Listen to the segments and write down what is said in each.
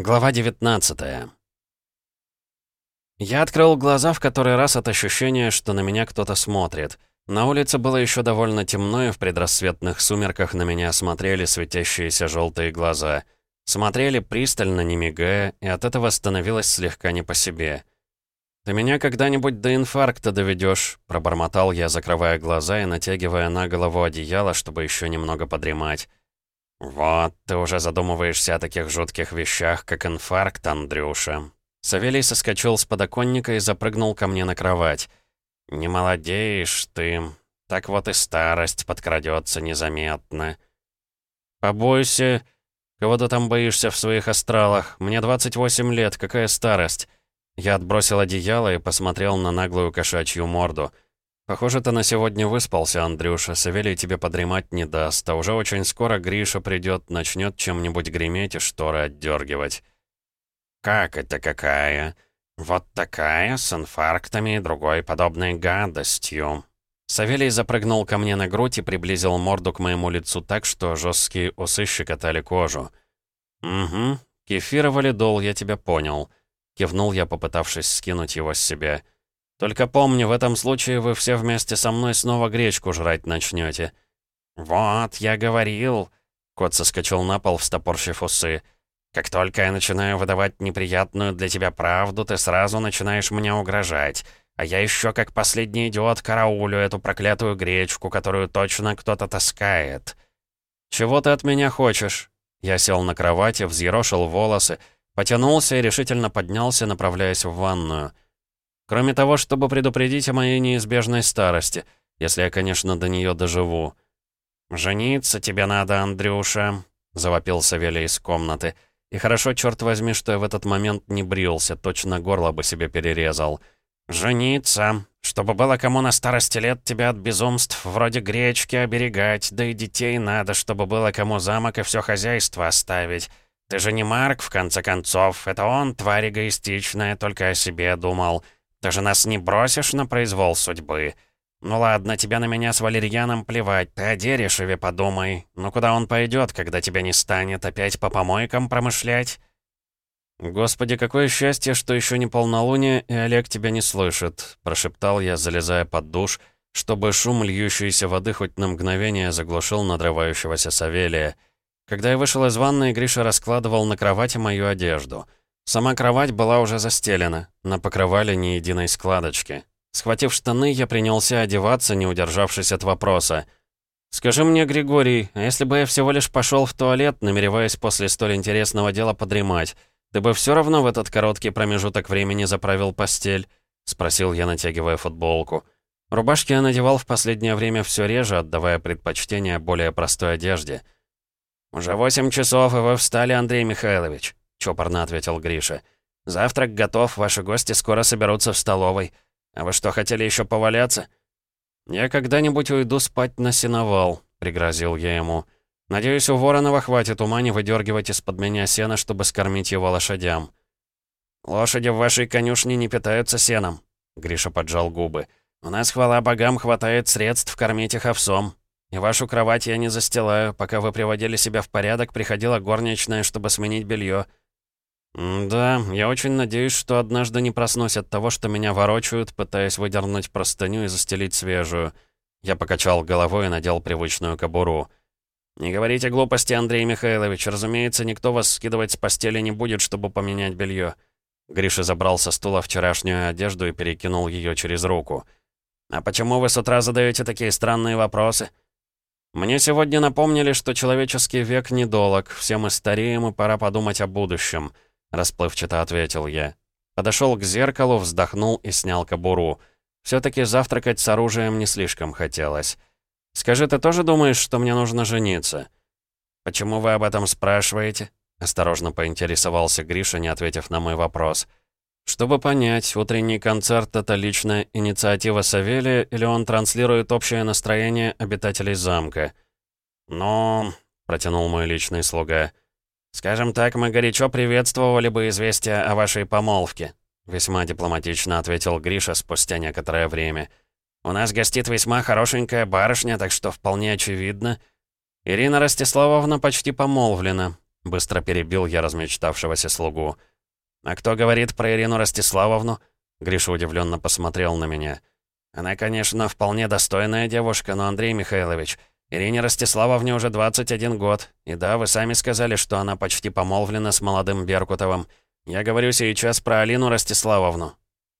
Глава 19 Я открыл глаза в который раз от ощущения, что на меня кто-то смотрит. На улице было еще довольно темно, и в предрассветных сумерках на меня смотрели светящиеся желтые глаза. Смотрели пристально, не мигая, и от этого становилось слегка не по себе. «Ты меня когда-нибудь до инфаркта доведешь, пробормотал я, закрывая глаза и натягивая на голову одеяло, чтобы еще немного подремать. «Вот, ты уже задумываешься о таких жутких вещах, как инфаркт, Андрюша». Савелий соскочил с подоконника и запрыгнул ко мне на кровать. «Не молодеешь ты. Так вот и старость подкрадется незаметно». «Побойся. Кого ты там боишься в своих астралах? Мне 28 лет, какая старость?» Я отбросил одеяло и посмотрел на наглую кошачью морду — «Похоже, ты на сегодня выспался, Андрюша. Савелий тебе подремать не даст, а уже очень скоро Гриша придет, начнет чем-нибудь греметь и шторы отдергивать». «Как это какая? Вот такая, с инфарктами и другой подобной гадостью». Савелий запрыгнул ко мне на грудь и приблизил морду к моему лицу так, что жесткие усы щекотали кожу. «Угу, кефировали дол, я тебя понял», — кивнул я, попытавшись скинуть его с себя. Только помни, в этом случае вы все вместе со мной снова гречку жрать начнете. «Вот, я говорил...» Кот соскочил на пол, встопорщив усы. «Как только я начинаю выдавать неприятную для тебя правду, ты сразу начинаешь мне угрожать. А я еще как последний идиот караулю эту проклятую гречку, которую точно кто-то таскает». «Чего ты от меня хочешь?» Я сел на кровати, взъерошил волосы, потянулся и решительно поднялся, направляясь в ванную. Кроме того, чтобы предупредить о моей неизбежной старости, если я, конечно, до нее доживу. «Жениться тебе надо, Андрюша», — завопил Савелий из комнаты. И хорошо, черт возьми, что я в этот момент не брился, точно горло бы себе перерезал. «Жениться, чтобы было кому на старости лет тебя от безумств вроде гречки оберегать, да и детей надо, чтобы было кому замок и все хозяйство оставить. Ты же не Марк, в конце концов, это он, тварь эгоистичная, только о себе думал». Ты же нас не бросишь на произвол судьбы. Ну ладно, тебя на меня с Валерьяном плевать, ты о Дерешеве подумай. Ну куда он пойдет, когда тебя не станет, опять по помойкам промышлять?» «Господи, какое счастье, что еще не полнолуние, и Олег тебя не слышит», — прошептал я, залезая под душ, чтобы шум льющейся воды хоть на мгновение заглушил надрывающегося Савелия. Когда я вышел из ванной, Гриша раскладывал на кровати мою одежду — Сама кровать была уже застелена, на покрывале ни единой складочки. Схватив штаны, я принялся одеваться, не удержавшись от вопроса. «Скажи мне, Григорий, а если бы я всего лишь пошел в туалет, намереваясь после столь интересного дела подремать, ты бы все равно в этот короткий промежуток времени заправил постель?» — спросил я, натягивая футболку. Рубашки я надевал в последнее время все реже, отдавая предпочтение более простой одежде. «Уже восемь часов, и вы встали, Андрей Михайлович», — чопорно ответил Гриша. «Завтрак готов, ваши гости скоро соберутся в столовой. А вы что, хотели еще поваляться?» «Я когда-нибудь уйду спать на сеновал», — пригрозил я ему. «Надеюсь, у Воронова хватит ума не выдергивать из-под меня сена, чтобы скормить его лошадям». «Лошади в вашей конюшне не питаются сеном», — Гриша поджал губы. «У нас, хвала богам, хватает средств кормить их овсом. И вашу кровать я не застилаю. Пока вы приводили себя в порядок, приходила горничная, чтобы сменить белье. «Да, я очень надеюсь, что однажды не проснусь от того, что меня ворочают, пытаясь выдернуть простыню и застелить свежую». Я покачал головой и надел привычную кобуру. «Не говорите глупости, Андрей Михайлович. Разумеется, никто вас скидывать с постели не будет, чтобы поменять белье. Гриша забрал со стула вчерашнюю одежду и перекинул ее через руку. «А почему вы с утра задаете такие странные вопросы?» «Мне сегодня напомнили, что человеческий век недолог, все мы стареем, и пора подумать о будущем». — расплывчато ответил я. Подошел к зеркалу, вздохнул и снял кобуру. Все-таки завтракать с оружием не слишком хотелось. «Скажи, ты тоже думаешь, что мне нужно жениться?» «Почему вы об этом спрашиваете?» — осторожно поинтересовался Гриша, не ответив на мой вопрос. «Чтобы понять, утренний концерт — это личная инициатива Савелия или он транслирует общее настроение обитателей замка?» «Ну...» — протянул мой личный слуга — «Скажем так, мы горячо приветствовали бы известие о вашей помолвке», весьма дипломатично ответил Гриша спустя некоторое время. «У нас гостит весьма хорошенькая барышня, так что вполне очевидно. Ирина Ростиславовна почти помолвлена. — быстро перебил я размечтавшегося слугу. «А кто говорит про Ирину Ростиславовну?» Гриша удивленно посмотрел на меня. «Она, конечно, вполне достойная девушка, но, Андрей Михайлович, Ирине Ростиславовне уже 21 год. И да, вы сами сказали, что она почти помолвлена с молодым Беркутовым. Я говорю сейчас про Алину Ростиславовну».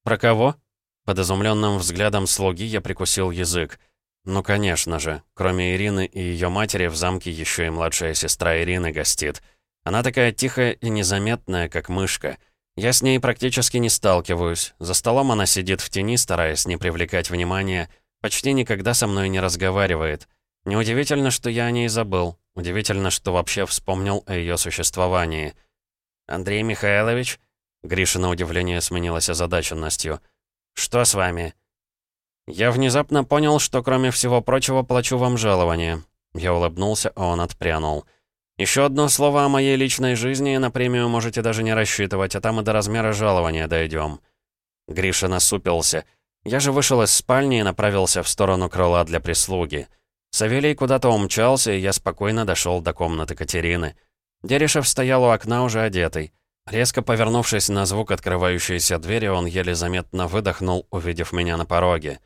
«Про кого?» Под изумленным взглядом слуги я прикусил язык. Ну, конечно же. Кроме Ирины и ее матери, в замке еще и младшая сестра Ирины гостит. Она такая тихая и незаметная, как мышка. Я с ней практически не сталкиваюсь. За столом она сидит в тени, стараясь не привлекать внимания. Почти никогда со мной не разговаривает. Неудивительно, что я о ней забыл. Удивительно, что вообще вспомнил о ее существовании. «Андрей Михайлович?» Гриша на удивление сменилась озадаченностью. «Что с вами?» «Я внезапно понял, что, кроме всего прочего, плачу вам жалование». Я улыбнулся, а он отпрянул. «Еще одно слово о моей личной жизни, и на премию можете даже не рассчитывать, а там и до размера жалования дойдем». Гриша насупился. Я же вышел из спальни и направился в сторону крыла для прислуги. Савелий куда-то умчался, и я спокойно дошел до комнаты Катерины. Дерешев стоял у окна уже одетый. Резко повернувшись на звук открывающейся двери, он еле заметно выдохнул, увидев меня на пороге.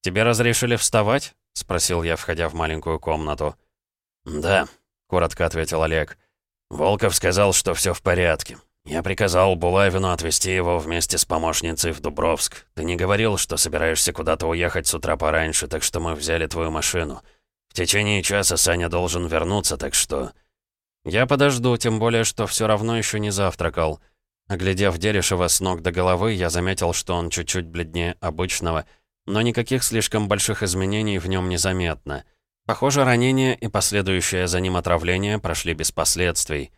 «Тебе разрешили вставать?» — спросил я, входя в маленькую комнату. «Да», — коротко ответил Олег. «Волков сказал, что все в порядке. Я приказал Булавину отвезти его вместе с помощницей в Дубровск. Ты не говорил, что собираешься куда-то уехать с утра пораньше, так что мы взяли твою машину. В течение часа Саня должен вернуться, так что...» «Я подожду, тем более, что все равно еще не завтракал». Оглядев Дерешева с ног до головы, я заметил, что он чуть-чуть бледнее обычного — но никаких слишком больших изменений в нем незаметно. Похоже, ранение и последующее за ним отравление прошли без последствий.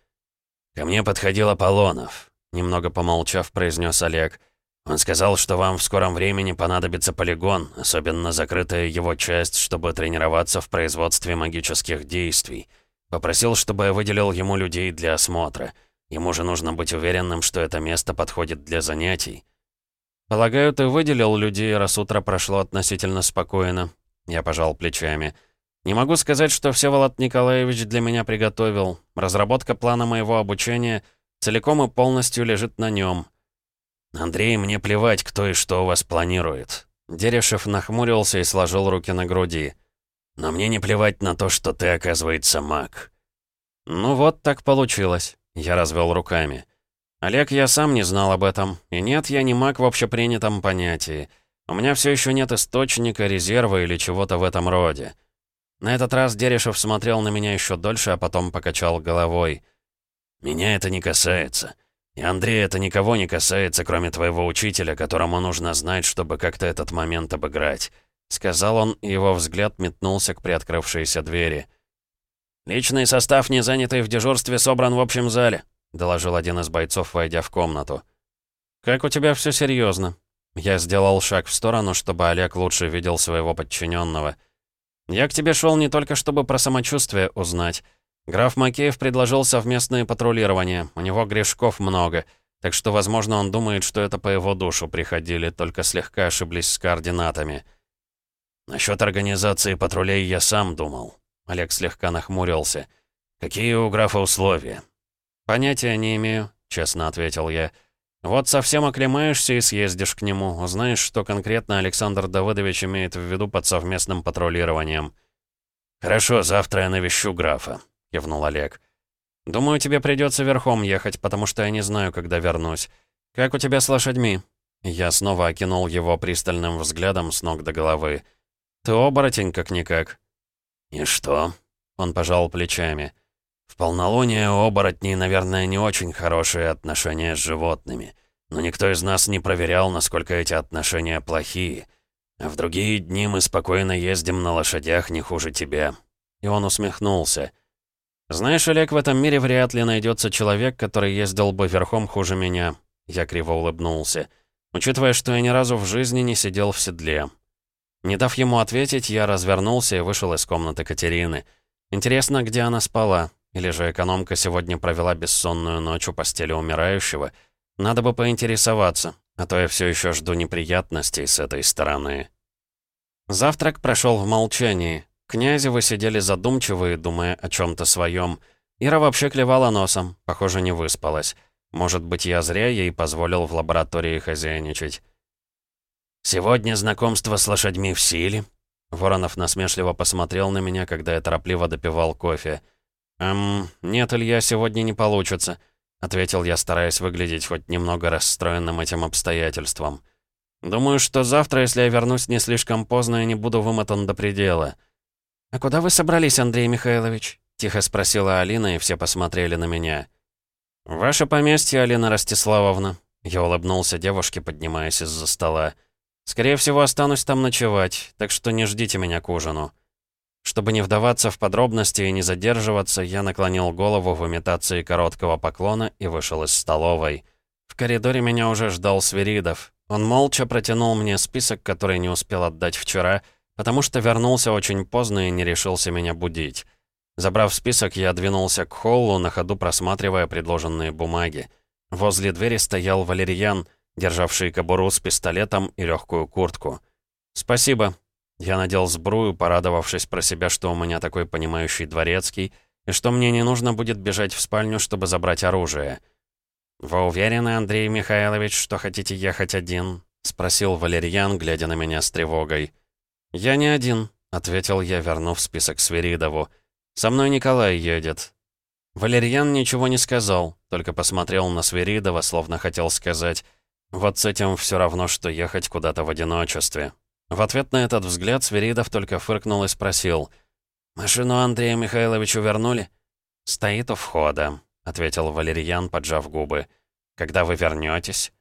«Ко мне подходил Аполлонов», — немного помолчав, произнес Олег. «Он сказал, что вам в скором времени понадобится полигон, особенно закрытая его часть, чтобы тренироваться в производстве магических действий. Попросил, чтобы я выделил ему людей для осмотра. Ему же нужно быть уверенным, что это место подходит для занятий». «Полагаю, ты выделил людей, раз утро прошло относительно спокойно». Я пожал плечами. «Не могу сказать, что Всеволод Николаевич для меня приготовил. Разработка плана моего обучения целиком и полностью лежит на нем. «Андрей, мне плевать, кто и что у вас планирует». Дерешев нахмурился и сложил руки на груди. «Но мне не плевать на то, что ты, оказывается, маг». «Ну вот так получилось», — я развел руками. Олег, я сам не знал об этом. И нет, я не маг в общепринятом понятии. У меня все еще нет источника, резерва или чего-то в этом роде. На этот раз Дерешев смотрел на меня еще дольше, а потом покачал головой. «Меня это не касается. И Андрей это никого не касается, кроме твоего учителя, которому нужно знать, чтобы как-то этот момент обыграть», — сказал он, и его взгляд метнулся к приоткрывшейся двери. «Личный состав, не занятый в дежурстве, собран в общем зале», — доложил один из бойцов, войдя в комнату. «Как у тебя все серьезно? Я сделал шаг в сторону, чтобы Олег лучше видел своего подчиненного. «Я к тебе шел не только, чтобы про самочувствие узнать. Граф Макеев предложил совместное патрулирование. У него грешков много, так что, возможно, он думает, что это по его душу приходили, только слегка ошиблись с координатами». «Насчет организации патрулей я сам думал». Олег слегка нахмурился. «Какие у графа условия?» «Понятия не имею», — честно ответил я. «Вот совсем оклемаешься и съездишь к нему, узнаешь, что конкретно Александр Давыдович имеет в виду под совместным патрулированием». «Хорошо, завтра я навещу графа», — кивнул Олег. «Думаю, тебе придется верхом ехать, потому что я не знаю, когда вернусь. Как у тебя с лошадьми?» Я снова окинул его пристальным взглядом с ног до головы. «Ты оборотень, как-никак». «И что?» Он пожал плечами. В полнолуние у оборотней, наверное, не очень хорошие отношения с животными. Но никто из нас не проверял, насколько эти отношения плохие. А в другие дни мы спокойно ездим на лошадях не хуже тебя». И он усмехнулся. «Знаешь, Олег, в этом мире вряд ли найдется человек, который ездил бы верхом хуже меня». Я криво улыбнулся. Учитывая, что я ни разу в жизни не сидел в седле. Не дав ему ответить, я развернулся и вышел из комнаты Катерины. Интересно, где она спала? Или же экономка сегодня провела бессонную ночь у постели умирающего? Надо бы поинтересоваться, а то я все еще жду неприятностей с этой стороны. Завтрак прошел в молчании. Князевы сидели задумчивые, думая о чем-то своем. Ира вообще клевала носом, похоже, не выспалась. Может быть, я зря ей позволил в лаборатории хозяйничать. «Сегодня знакомство с лошадьми в силе». Воронов насмешливо посмотрел на меня, когда я торопливо допивал кофе. «Эм, нет, Илья, сегодня не получится», — ответил я, стараясь выглядеть хоть немного расстроенным этим обстоятельством. «Думаю, что завтра, если я вернусь не слишком поздно, я не буду вымотан до предела». «А куда вы собрались, Андрей Михайлович?» — тихо спросила Алина, и все посмотрели на меня. «Ваше поместье, Алина Ростиславовна», — я улыбнулся девушке, поднимаясь из-за стола. «Скорее всего, останусь там ночевать, так что не ждите меня к ужину». Чтобы не вдаваться в подробности и не задерживаться, я наклонил голову в имитации короткого поклона и вышел из столовой. В коридоре меня уже ждал Свиридов. Он молча протянул мне список, который не успел отдать вчера, потому что вернулся очень поздно и не решился меня будить. Забрав список, я двинулся к холлу, на ходу просматривая предложенные бумаги. Возле двери стоял валерьян, державший кобуру с пистолетом и легкую куртку. «Спасибо». Я надел сбрую, порадовавшись про себя, что у меня такой понимающий дворецкий, и что мне не нужно будет бежать в спальню, чтобы забрать оружие. «Вы уверены, Андрей Михайлович, что хотите ехать один?» — спросил Валерьян, глядя на меня с тревогой. «Я не один», — ответил я, вернув список Свиридову. «Со мной Николай едет». Валерьян ничего не сказал, только посмотрел на Свиридова, словно хотел сказать, «Вот с этим все равно, что ехать куда-то в одиночестве». В ответ на этот взгляд Свиридов только фыркнул и спросил, «Машину Андрея Михайловичу вернули?» «Стоит у входа», — ответил Валерьян, поджав губы. «Когда вы вернетесь?»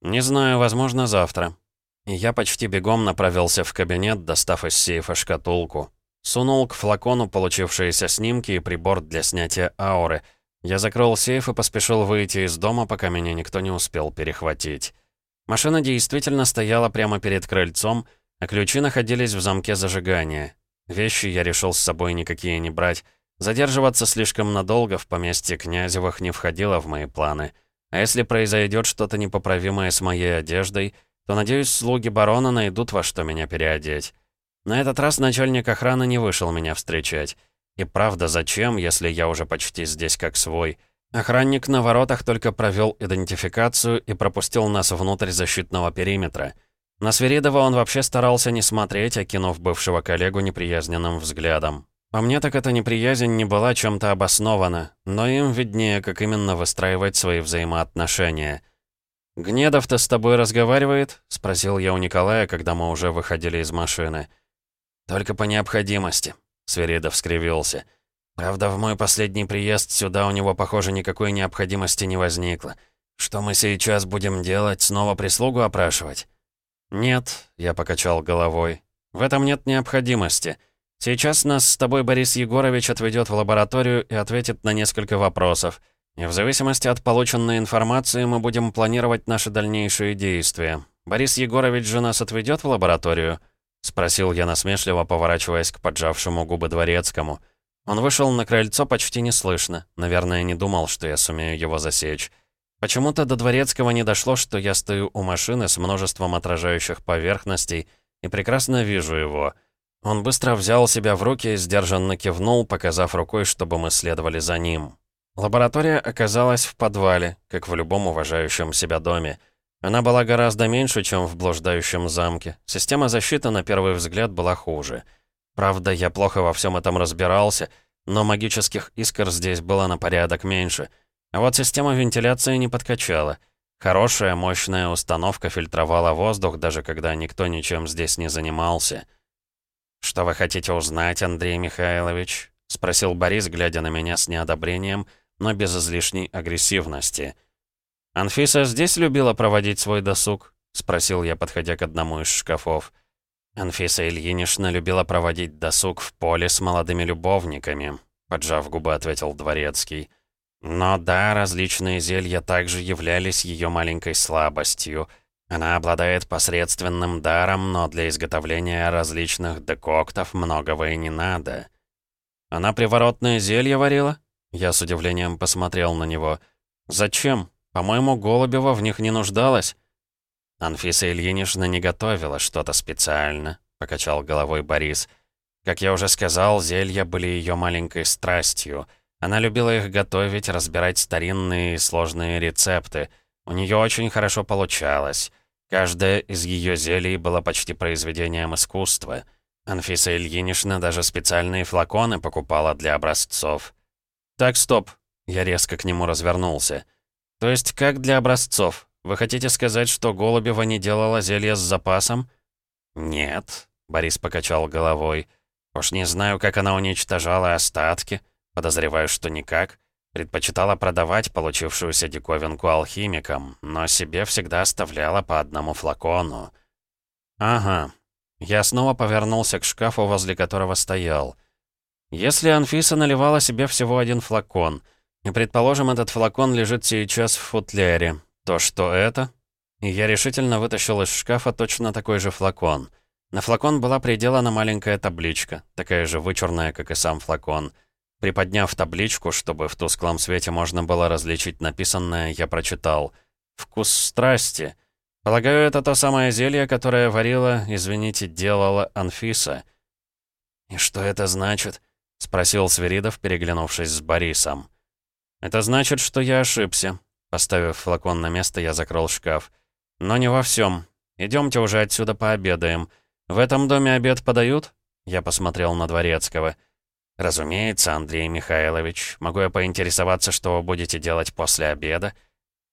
«Не знаю, возможно, завтра». И я почти бегом направился в кабинет, достав из сейфа шкатулку. Сунул к флакону получившиеся снимки и прибор для снятия ауры. Я закрыл сейф и поспешил выйти из дома, пока меня никто не успел перехватить. Машина действительно стояла прямо перед крыльцом, а ключи находились в замке зажигания. Вещи я решил с собой никакие не брать. Задерживаться слишком надолго в поместье Князевых не входило в мои планы. А если произойдет что-то непоправимое с моей одеждой, то, надеюсь, слуги барона найдут во что меня переодеть. На этот раз начальник охраны не вышел меня встречать. И правда, зачем, если я уже почти здесь как свой? Охранник на воротах только провел идентификацию и пропустил нас внутрь защитного периметра. На Свиридова он вообще старался не смотреть, окинув бывшего коллегу неприязненным взглядом. По мне так эта неприязнь не была чем-то обоснована, но им виднее, как именно выстраивать свои взаимоотношения. «Гнедов-то с тобой разговаривает?» — спросил я у Николая, когда мы уже выходили из машины. «Только по необходимости», — Сверидов скривился. «Правда, в мой последний приезд сюда у него, похоже, никакой необходимости не возникло. Что мы сейчас будем делать? Снова прислугу опрашивать?» «Нет», — я покачал головой. «В этом нет необходимости. Сейчас нас с тобой Борис Егорович отведет в лабораторию и ответит на несколько вопросов. И в зависимости от полученной информации мы будем планировать наши дальнейшие действия. Борис Егорович же нас отведет в лабораторию?» — спросил я насмешливо, поворачиваясь к поджавшему губы дворецкому. Он вышел на крыльцо почти неслышно. Наверное, не думал, что я сумею его засечь. Почему-то до дворецкого не дошло, что я стою у машины с множеством отражающих поверхностей и прекрасно вижу его. Он быстро взял себя в руки и сдержанно кивнул, показав рукой, чтобы мы следовали за ним. Лаборатория оказалась в подвале, как в любом уважающем себя доме. Она была гораздо меньше, чем в блуждающем замке. Система защиты, на первый взгляд, была хуже. Правда, я плохо во всем этом разбирался, но магических искр здесь было на порядок меньше. А вот система вентиляции не подкачала. Хорошая, мощная установка фильтровала воздух, даже когда никто ничем здесь не занимался. «Что вы хотите узнать, Андрей Михайлович?» — спросил Борис, глядя на меня с неодобрением, но без излишней агрессивности. «Анфиса здесь любила проводить свой досуг?» — спросил я, подходя к одному из шкафов. «Анфиса Ильинична любила проводить досуг в поле с молодыми любовниками», — поджав губы, ответил Дворецкий. «Но да, различные зелья также являлись ее маленькой слабостью. Она обладает посредственным даром, но для изготовления различных декоктов многого и не надо». «Она приворотное зелье варила?» Я с удивлением посмотрел на него. «Зачем?» По-моему, Голубева в них не нуждалась. Анфиса Ильинична не готовила что-то специально, покачал головой Борис. Как я уже сказал, зелья были ее маленькой страстью. Она любила их готовить, разбирать старинные и сложные рецепты. У нее очень хорошо получалось. Каждое из ее зелий было почти произведением искусства. Анфиса Ильинична даже специальные флаконы покупала для образцов. «Так, стоп!» Я резко к нему развернулся. «То есть как для образцов? Вы хотите сказать, что Голубева не делала зелье с запасом?» «Нет», — Борис покачал головой. «Уж не знаю, как она уничтожала остатки. Подозреваю, что никак. Предпочитала продавать получившуюся диковинку алхимикам, но себе всегда оставляла по одному флакону». «Ага». Я снова повернулся к шкафу, возле которого стоял. «Если Анфиса наливала себе всего один флакон, и, предположим, этот флакон лежит сейчас в футляре, то что это?» Я решительно вытащил из шкафа точно такой же флакон. На флакон была приделана маленькая табличка, такая же вычурная, как и сам флакон. Приподняв табличку, чтобы в тусклом свете можно было различить написанное, я прочитал «Вкус страсти». Полагаю, это то самое зелье, которое варила, извините, делала Анфиса. «И что это значит?» — спросил Свиридов, переглянувшись с Борисом. «Это значит, что я ошибся». Поставив флакон на место, я закрыл шкаф. «Но не во всем. Идемте уже отсюда пообедаем. В этом доме обед подают?» Я посмотрел на Дворецкого. «Разумеется, Андрей Михайлович. Могу я поинтересоваться, что вы будете делать после обеда?»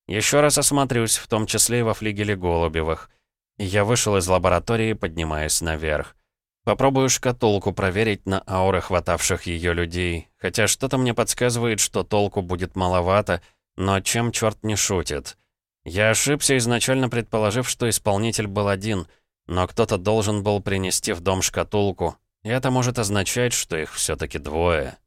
«Еще раз осмотрюсь, в том числе и во флигеле Голубевых». я вышел из лаборатории, поднимаясь наверх. Попробую шкатулку проверить на ауры хватавших ее людей, хотя что-то мне подсказывает, что толку будет маловато, но чем черт не шутит. Я ошибся, изначально предположив, что исполнитель был один, но кто-то должен был принести в дом шкатулку, это может означать, что их все таки двое.